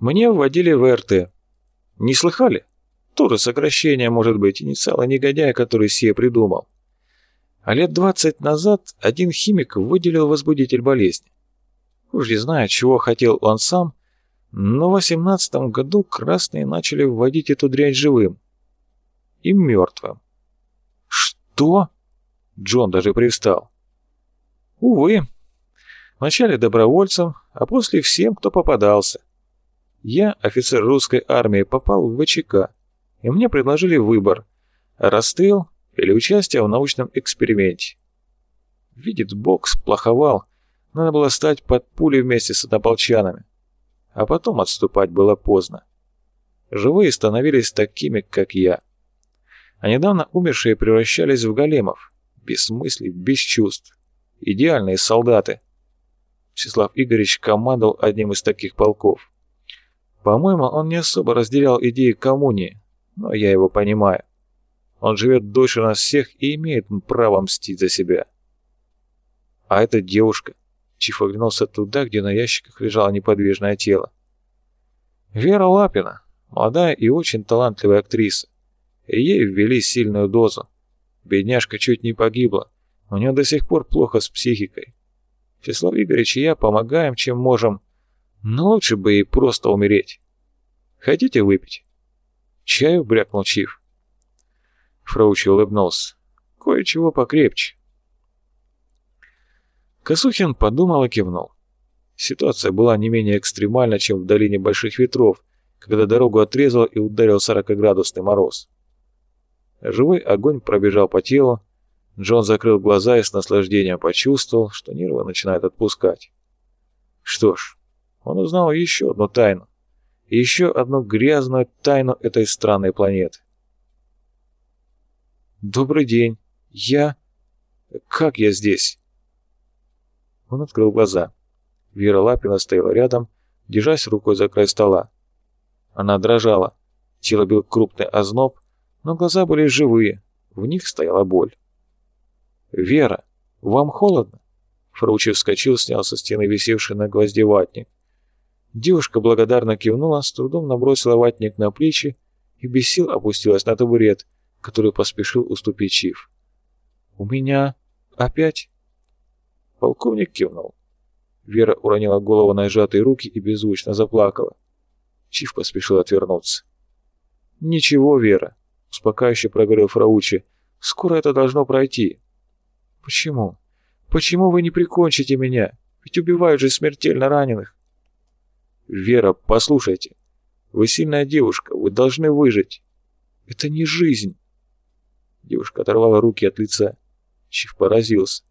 Мне вводили в РТ. Не слыхали? Тоже сокращение, может быть, инициала негодяя, который сие придумал. А лет двадцать назад один химик выделил возбудитель болезни. Уж не знаю, чего хотел он сам, но в восемнадцатом году красные начали вводить эту дрянь живым и мертвым. «Что?» Джон даже привстал. «Увы. Вначале добровольцам, а после всем, кто попадался. Я, офицер русской армии, попал в ВЧК, и мне предложили выбор – расстрел или участие в научном эксперименте. Видит Бог, сплоховал, надо было стать под пули вместе с однополчанами. А потом отступать было поздно. Живые становились такими, как я. А недавно умершие превращались в големов, без мыслей, без чувств. Идеальные солдаты. Вячеслав Игоревич командовал одним из таких полков. По-моему, он не особо разделял идеи коммунии, но я его понимаю. Он живет дольше нас всех и имеет право мстить за себя. А эта девушка, Чиф оглянулся туда, где на ящиках лежало неподвижное тело. Вера Лапина, молодая и очень талантливая актриса. Ей ввели сильную дозу. Бедняжка чуть не погибла. У нее до сих пор плохо с психикой. Вячеслав Игоревич и я помогаем, чем можем, но лучше бы и просто умереть. Хотите выпить? Чаю брякнул Чиф. Фраучи улыбнулся. Кое-чего покрепче. Косухин подумал и кивнул. Ситуация была не менее экстремальна, чем в долине Больших Ветров, когда дорогу отрезал и ударил 40-градусный мороз. Живой огонь пробежал по телу, Джон закрыл глаза и с наслаждением почувствовал, что нервы начинают отпускать. Что ж, он узнал еще одну тайну. еще одну грязную тайну этой странной планеты. «Добрый день. Я... Как я здесь?» Он открыл глаза. Вера Лапина стояла рядом, держась рукой за край стола. Она дрожала. Тело бил крупный озноб, но глаза были живые, в них стояла боль. «Вера, вам холодно?» Фраучи вскочил, снял со стены висевший на гвозде ватник. Девушка благодарно кивнула, с трудом набросила ватник на плечи и без сил опустилась на табурет, который поспешил уступить Чиф. «У меня опять?» Полковник кивнул. Вера уронила голову на сжатые руки и беззвучно заплакала. Чиф поспешил отвернуться. «Ничего, Вера», — успокаивающе проговорил Фраучи, — «скоро это должно пройти». «Почему? Почему вы не прикончите меня? Ведь убивают же смертельно раненых». «Вера, послушайте. Вы сильная девушка, вы должны выжить. Это не жизнь». Девушка оторвала руки от лица. Чиф поразился.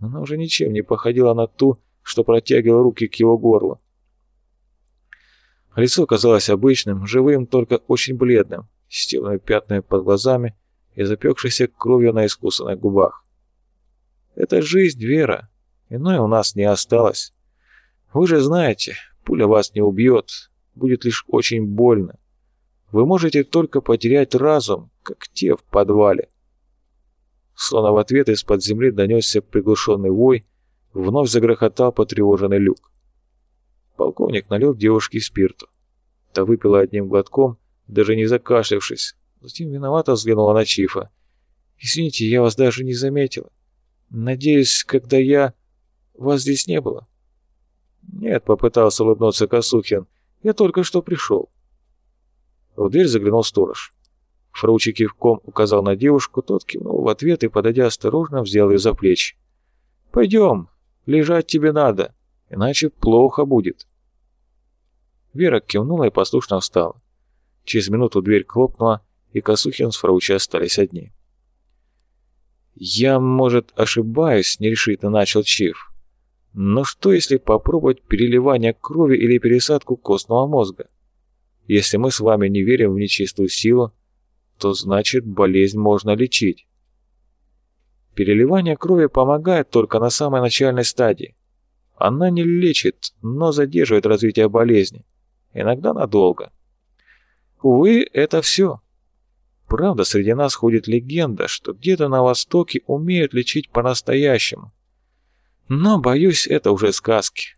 Она уже ничем не походила на ту, что протягивала руки к его горлу. Лицо казалось обычным, живым, только очень бледным, с темными пятнами под глазами и запекшейся кровью на искусанных губах. Это жизнь, Вера. Иной у нас не осталось. Вы же знаете, пуля вас не убьет, будет лишь очень больно. Вы можете только потерять разум, как те в подвале. Словно в ответ из-под земли донесся приглушенный вой, вновь загрохотал потревоженный люк. Полковник налил девушке спирту. Та выпила одним глотком, даже не закашлявшись. Затем виновато взглянула на Чифа. «Извините, я вас даже не заметила. Надеюсь, когда я... Вас здесь не было?» «Нет», — попытался улыбнуться Косухин. «Я только что пришел». В дверь заглянул сторож. Фраучи кивком указал на девушку, тот кивнул в ответ и, подойдя осторожно, взял ее за плечи. «Пойдем, лежать тебе надо, иначе плохо будет». Вера кивнула и послушно встала. Через минуту дверь хлопнула, и Косухин с Фраучи остались одни. «Я, может, ошибаюсь», — нерешительно начал Чиф. «Но что, если попробовать переливание крови или пересадку костного мозга? Если мы с вами не верим в нечистую силу, то значит болезнь можно лечить. Переливание крови помогает только на самой начальной стадии. Она не лечит, но задерживает развитие болезни. Иногда надолго. Увы, это все. Правда, среди нас ходит легенда, что где-то на Востоке умеют лечить по-настоящему. Но, боюсь, это уже сказки.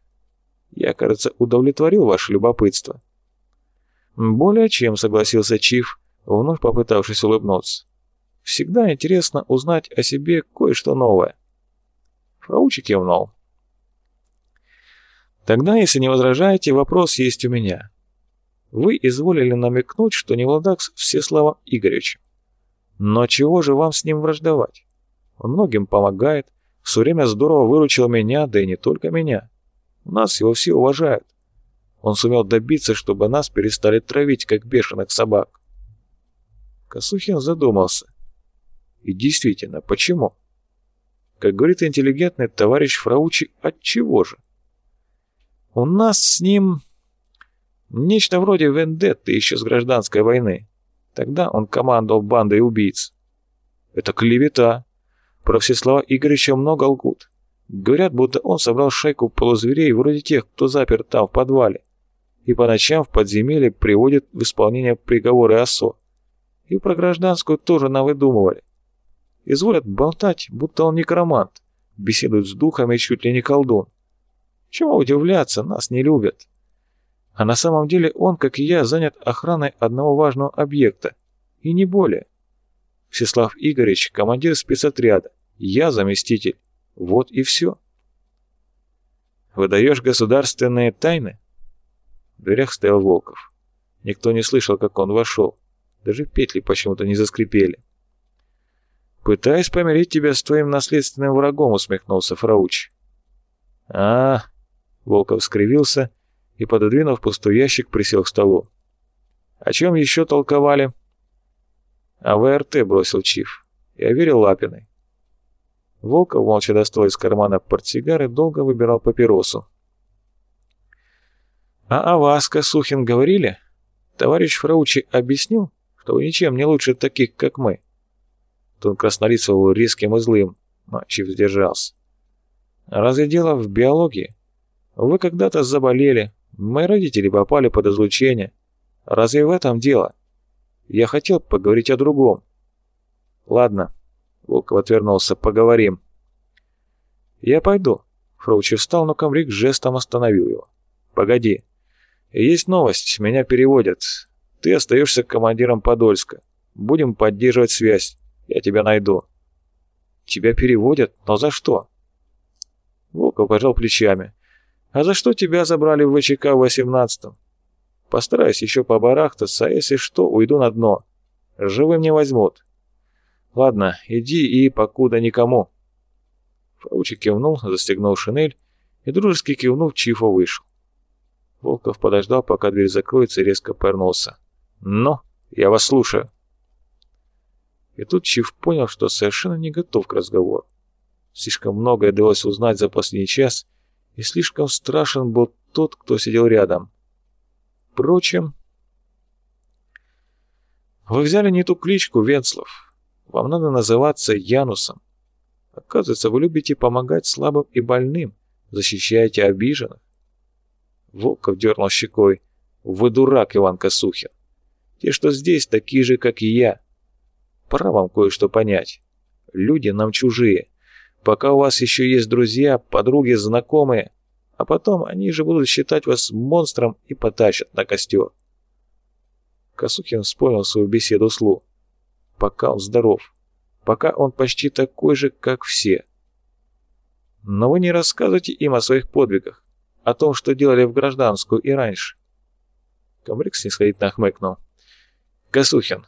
Я, кажется, удовлетворил ваше любопытство. Более чем согласился Чиф, вновь попытавшись улыбнуться. Всегда интересно узнать о себе кое-что новое. Фраучи кивнул. Тогда, если не возражаете, вопрос есть у меня. Вы изволили намекнуть, что не владак с Всеславом Игоревичем. Но чего же вам с ним враждовать? Он многим помогает, все время здорово выручил меня, да и не только меня. У нас его все уважают. Он сумел добиться, чтобы нас перестали травить, как бешеных собак. Косухин задумался. И действительно, почему? Как говорит интеллигентный товарищ Фраучи, от чего же? У нас с ним нечто вроде вендетты еще с гражданской войны. Тогда он командовал бандой убийц. Это клевета. Про Всеслава Игоревича много лгут. Говорят, будто он собрал шайку полузверей вроде тех, кто запер там в подвале, и по ночам в подземелье приводит в исполнение приговоры ОСО. И про гражданскую тоже навыдумывали. Изволят болтать, будто он некромант, беседуют с духами чуть ли не колдун. Чего удивляться, нас не любят. А на самом деле он, как и я, занят охраной одного важного объекта. И не более. Всеслав Игоревич – командир спецотряда. Я заместитель. Вот и все. Выдаешь государственные тайны? В дверях стоял Волков. Никто не слышал, как он вошел. Даже петли почему-то не заскрипели. «Пытаюсь помирить тебя с твоим наследственным врагом», — усмехнулся Фрауч. «А, Волков скривился и, пододвинув пустой ящик, присел к столу. «О чем еще толковали?» «О ВРТ», — бросил Чиф. «Я верил Лапиной». Волков молча достал из кармана портсигар и долго выбирал папиросу. «А о вас, Косухин, говорили? Товарищ Фраучи объяснил, что вы ничем не лучше таких, как мы?» Тон краснолицего был резким и злым, но Чиф сдержался. «Разве дело в биологии? Вы когда-то заболели, мои родители попали под излучение. Разве в этом дело? Я хотел поговорить о другом. Ладно, Волков отвернулся, поговорим. Я пойду. Фроучи встал, но комрик жестом остановил его. Погоди. Есть новость, меня переводят. Ты остаешься командиром Подольска. Будем поддерживать связь. Я тебя найду. Тебя переводят? Но за что? Волков пожал плечами. А за что тебя забрали в ВЧК в 18-м? Постараюсь еще побарахтаться, а если что, уйду на дно. Живым не возьмут. Ладно, иди и покуда никому. Фаучи кивнул, застегнул шинель и, дружески кивнув, Чифа вышел. Волков подождал, пока дверь закроется, и резко повернулся. «Ну, я вас слушаю». И тут Чиф понял, что совершенно не готов к разговору. Слишком многое довелось узнать за последний час — и слишком страшен был тот, кто сидел рядом. Впрочем, вы взяли не ту кличку, Венцлов. Вам надо называться Янусом. Оказывается, вы любите помогать слабым и больным, защищаете обиженных. Волков дернул щекой. Вы дурак, Иван Косухин. Те, что здесь, такие же, как и я. Пора вам кое-что понять. Люди нам чужие пока у вас еще есть друзья, подруги, знакомые, а потом они же будут считать вас монстром и потащат на костер. Косухин вспомнил свою беседу с Лу. Пока он здоров, пока он почти такой же, как все. Но вы не рассказывайте им о своих подвигах, о том, что делали в гражданскую и раньше. Комрик снисходительно хмыкнул. Косухин,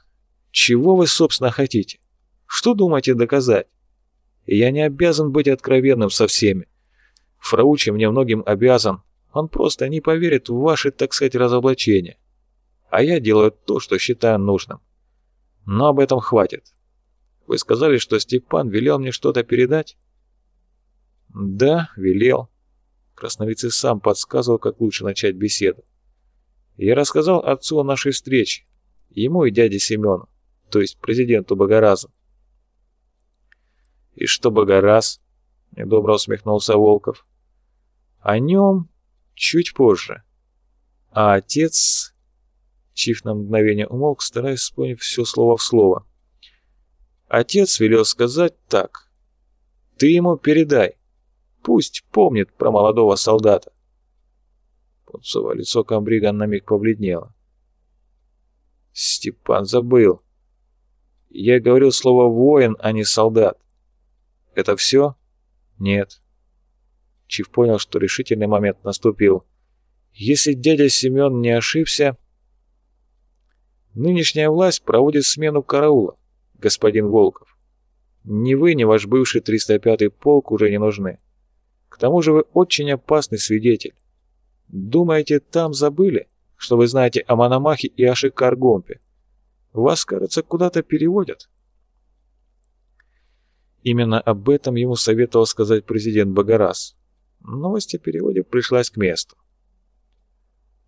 чего вы, собственно, хотите? Что думаете доказать? я не обязан быть откровенным со всеми. Фраучи мне многим обязан, он просто не поверит в ваши, так сказать, разоблачения. А я делаю то, что считаю нужным. Но об этом хватит. Вы сказали, что Степан велел мне что-то передать? Да, велел. Красновицый сам подсказывал, как лучше начать беседу. Я рассказал отцу о нашей встрече, ему и дяде Семену, то есть президенту Богоразу. «И что Богораз?» — недобро усмехнулся Волков. «О нем чуть позже. А отец...» Чиф на мгновение умолк, стараясь вспомнить все слово в слово. Отец велел сказать так. «Ты ему передай. Пусть помнит про молодого солдата». Пунцовое лицо комбрига на миг побледнело. Степан забыл. Я говорил слово «воин», а не «солдат». Это все? Нет. Чиф понял, что решительный момент наступил. Если дядя Семен не ошибся... Нынешняя власть проводит смену караула, господин Волков. Ни вы, ни ваш бывший 305-й полк уже не нужны. К тому же вы очень опасный свидетель. Думаете, там забыли, что вы знаете о Мономахе и о Шикаргомпе? Вас, кажется, куда-то переводят. Именно об этом ему советовал сказать президент Багарас. Новость о переводе пришлась к месту.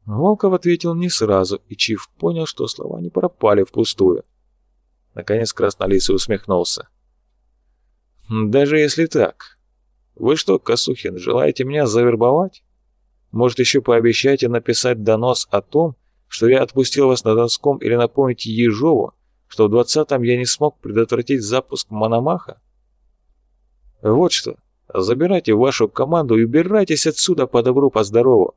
Волков ответил не сразу, и Чиф понял, что слова не пропали впустую. Наконец краснолицый усмехнулся. «Даже если так. Вы что, Косухин, желаете меня завербовать? Может, еще пообещайте написать донос о том, что я отпустил вас на Донском или напомните Ежову, что в 20-м я не смог предотвратить запуск Мономаха? Вот что, забирайте вашу команду и убирайтесь отсюда по добру, по здорову.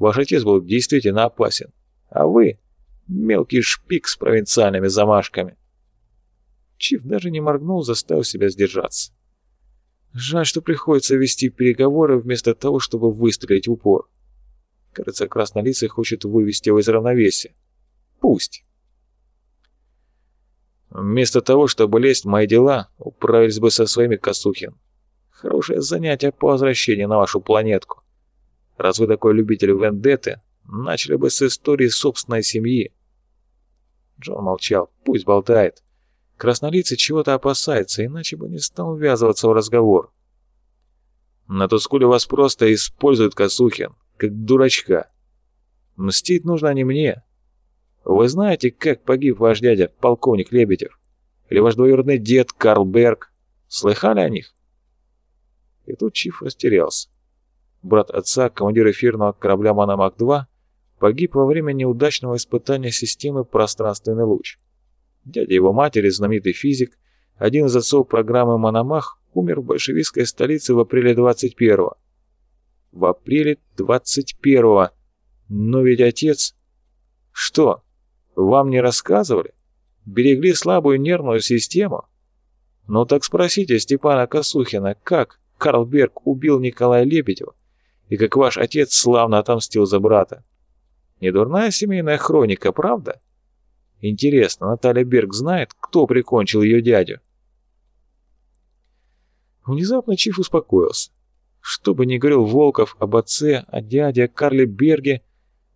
Ваш отец был действительно опасен, а вы — мелкий шпик с провинциальными замашками. Чиф даже не моргнул, заставив себя сдержаться. Жаль, что приходится вести переговоры вместо того, чтобы выстрелить в упор. Кажется, краснолицый хочет вывести его из равновесия. Пусть. Вместо того, чтобы лезть в мои дела, управились бы со своими Косухин. Хорошее занятие по возвращении на вашу планетку. Раз вы такой любитель вендетты, начали бы с истории собственной семьи. Джон молчал. Пусть болтает. Краснолицый чего-то опасается, иначе бы не стал ввязываться в разговор. На Тускуле вас просто используют, Косухин, как дурачка. Мстить нужно не мне. Вы знаете, как погиб ваш дядя, полковник Лебедев? Или ваш двоюродный дед Карл Берг? Слыхали о них? И тут Чиф растерялся. Брат отца, командир эфирного корабля «Мономак-2», погиб во время неудачного испытания системы «Пространственный луч». Дядя его матери, знаменитый физик, один из отцов программы «Мономах», умер в большевистской столице в апреле 21-го. В апреле 21-го. Но ведь отец... Что, вам не рассказывали? Берегли слабую нервную систему? Ну так спросите Степана Косухина, как Карл Берг убил Николая Лебедева и как ваш отец славно отомстил за брата. Не дурная семейная хроника, правда? Интересно, Наталья Берг знает, кто прикончил ее дядю? Внезапно Чиф успокоился. Что бы ни говорил Волков об отце, о дяде, о Карле Берге,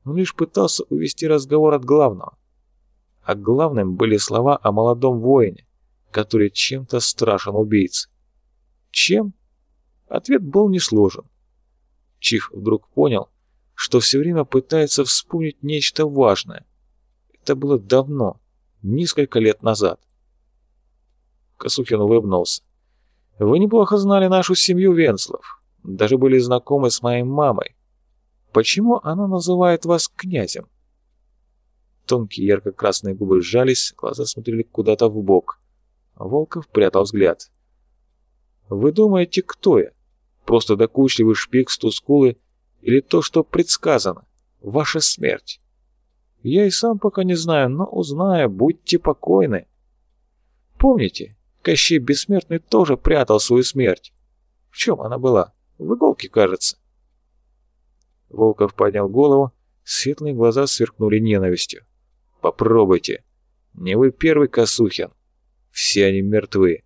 он лишь пытался увести разговор от главного. А главным были слова о молодом воине, который чем-то страшен убийце. Чем? Ответ был несложен. Чиф вдруг понял, что все время пытается вспомнить нечто важное, это было давно, несколько лет назад. Косухин улыбнулся. «Вы неплохо знали нашу семью Венслов, даже были знакомы с моей мамой. Почему она называет вас князем?» Тонкие ярко-красные губы сжались, глаза смотрели куда-то в бок. Волков прятал взгляд. «Вы думаете, кто я? Просто докучливый шпик с Тускулы или то, что предсказано? Ваша смерть?» Я и сам пока не знаю, но узнаю, будьте покойны. Помните, Кощей Бессмертный тоже прятал свою смерть. В чем она была? В иголке, кажется. Волков поднял голову, светлые глаза сверкнули ненавистью. Попробуйте. Не вы первый, Косухин. Все они мертвы.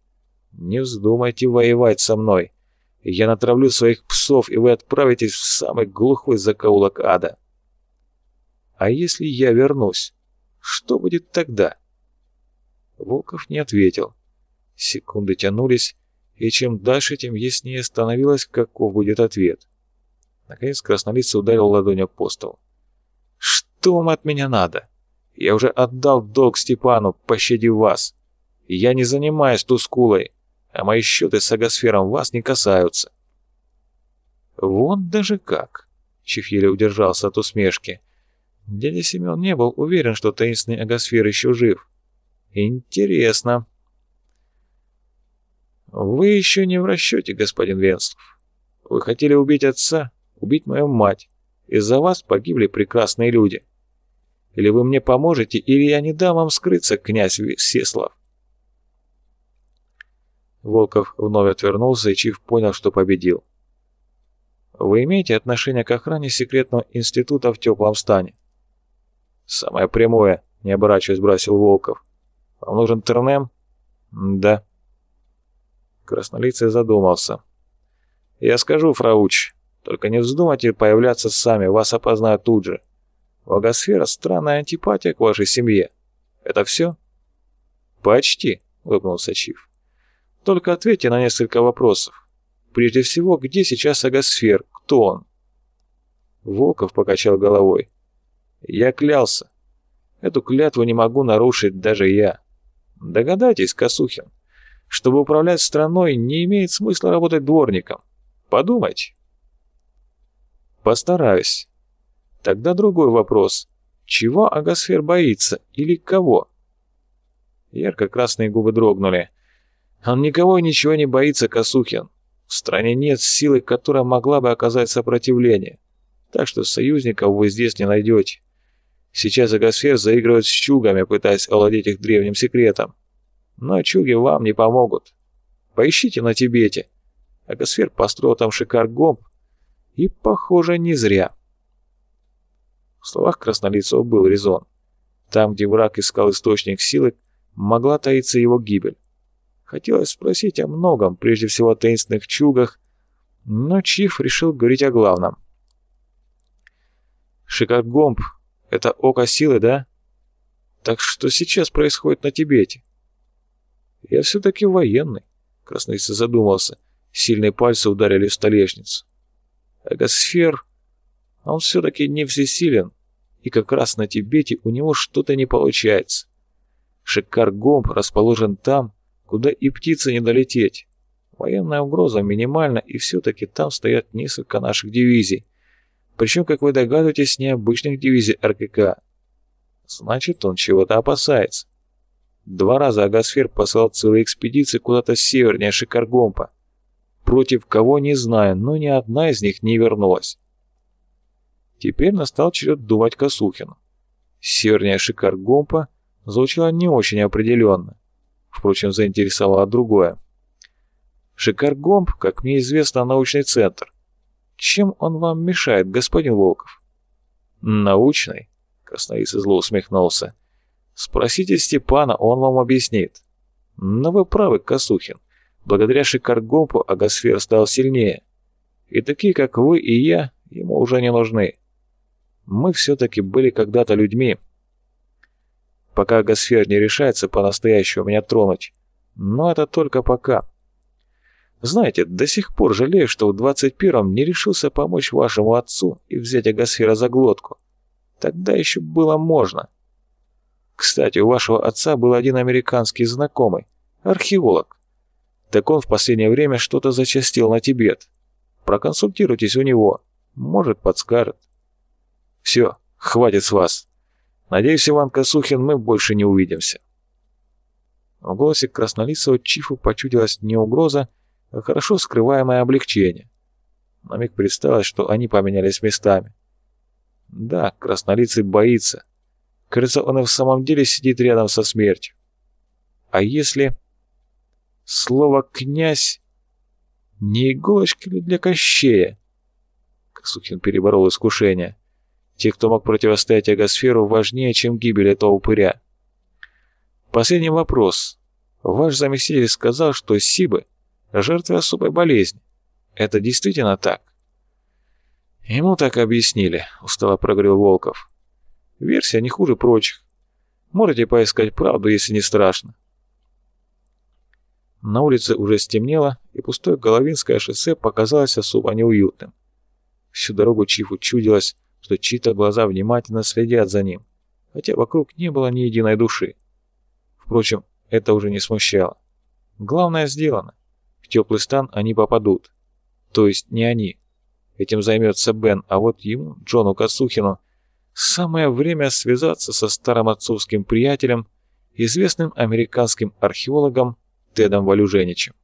Не вздумайте воевать со мной. Я натравлю своих псов, и вы отправитесь в самый глухой закоулок ада. А если я вернусь? Что будет тогда? Волков не ответил. Секунды тянулись, и чем дальше, тем яснее становилось, каков будет ответ. Наконец краснолицый ударил ладонью по столу. «Что вам от меня надо? Я уже отдал долг Степану, пощадив вас. Я не занимаюсь тускулой, а мои счеты с агосфером вас не касаются». «Вон даже как!» — Чефьеле удержался от усмешки. Дядя Семен не был уверен, что таинственный агосфер еще жив. Интересно. Вы еще не в расчете, господин Венслов. Вы хотели убить отца, убить мою мать. Из-за вас погибли прекрасные люди. Или вы мне поможете, или я не дам вам скрыться, князь Всеслав. Волков вновь отвернулся, и Чиф понял, что победил. «Вы имеете отношение к охране секретного института в теплом стане?» «Самое прямое», — не оборачиваясь, бросил Волков. «Вам нужен Тернем?» «Да». Краснолицый задумался. «Я скажу, фрауч, только не вздумайте появляться сами, вас опознают тут же. Вагосфера — странная антипатия к вашей семье. Это все?» «Почти», — улыбнулся Чиф. «Только ответьте на несколько вопросов. Прежде всего, где сейчас Агосфер? Кто он?» Волков покачал головой. «Я клялся. Эту клятву не могу нарушить даже я. Догадайтесь, Косухин, чтобы управлять страной, не имеет смысла работать дворником. Подумайте». «Постараюсь. Тогда другой вопрос. Чего Агосфер боится или кого?» Ярко-красные губы дрогнули. «Он никого и ничего не боится, Косухин. В стране нет силы, которая могла бы оказать сопротивление. Так что союзников вы здесь не найдете. Сейчас Агосфер заигрывает с чугами, пытаясь овладеть их древним секретом. Но чуги вам не помогут. Поищите на Тибете. Агосфер построил там шикар-гомб. И, похоже, не зря. В словах краснолицого был резон. Там, где враг искал источник силы, могла таиться его гибель. Хотелось спросить о многом, прежде всего о таинственных чугах, но Чиф решил говорить о главном. «Шикаргомб — это око силы, да? Так что сейчас происходит на Тибете?» «Я все-таки военный», — Красноица задумался. Сильные пальцы ударили в столешницу. «Эгосфер, он все-таки не всесилен, и как раз на Тибете у него что-то не получается. Шикар-гомб расположен там, куда и птице не долететь. Военная угроза минимальна, и все-таки там стоят несколько наших дивизий. Причем, как вы догадываетесь, необычных дивизий РКК. Значит, он чего-то опасается. Два раза Агасфер послал целые экспедиции куда-то севернее Шикаргомпа. Против кого не знаю, но ни одна из них не вернулась. Теперь настал черед думать Косухину. Севернее Шикаргомпа звучало не очень определенно. Впрочем, заинтересовало другое. Шикаргомб, как мне известно, научный центр. Чем он вам мешает, господин Волков? Научный? Красноица зло усмехнулся. Спросите Степана, он вам объяснит. Но вы правы, Косухин. Благодаря Шикаргомпу Агосфер стал сильнее. И такие, как вы и я, ему уже не нужны. Мы все-таки были когда-то людьми, пока Гасфер не решается по-настоящему меня тронуть. Но это только пока. Знаете, до сих пор жалею, что в 21-м не решился помочь вашему отцу и взять Агасфера за глотку. Тогда еще было можно. Кстати, у вашего отца был один американский знакомый, археолог. Так он в последнее время что-то зачастил на Тибет. Проконсультируйтесь у него, может подскажет. Все, хватит с вас. Надеюсь, Иван Косухин, мы больше не увидимся. В голосе краснолицего Чифу почудилась не угроза, а хорошо скрываемое облегчение. На миг представилось, что они поменялись местами. Да, краснолицый боится. Кажется, он и в самом деле сидит рядом со смертью. А если... Слово «князь» не иголочка ли для Кощея? Косухин переборол искушение. Те, кто мог противостоять Агосферу, важнее, чем гибель этого упыря. Последний вопрос. Ваш заместитель сказал, что Сибы – жертвы особой болезни. Это действительно так? Ему так объяснили, устало проговорил Волков. Версия не хуже прочих. Можете поискать правду, если не страшно. На улице уже стемнело, и пустое Головинское шоссе показалось особо неуютным. Всю дорогу Чифу чудилось, что чьи-то глаза внимательно следят за ним, хотя вокруг не было ни единой души. Впрочем, это уже не смущало. Главное сделано. В теплый стан они попадут. То есть не они. Этим займется Бен, а вот ему, Джону Кацухину, самое время связаться со старым отцовским приятелем, известным американским археологом Тедом Валюженичем.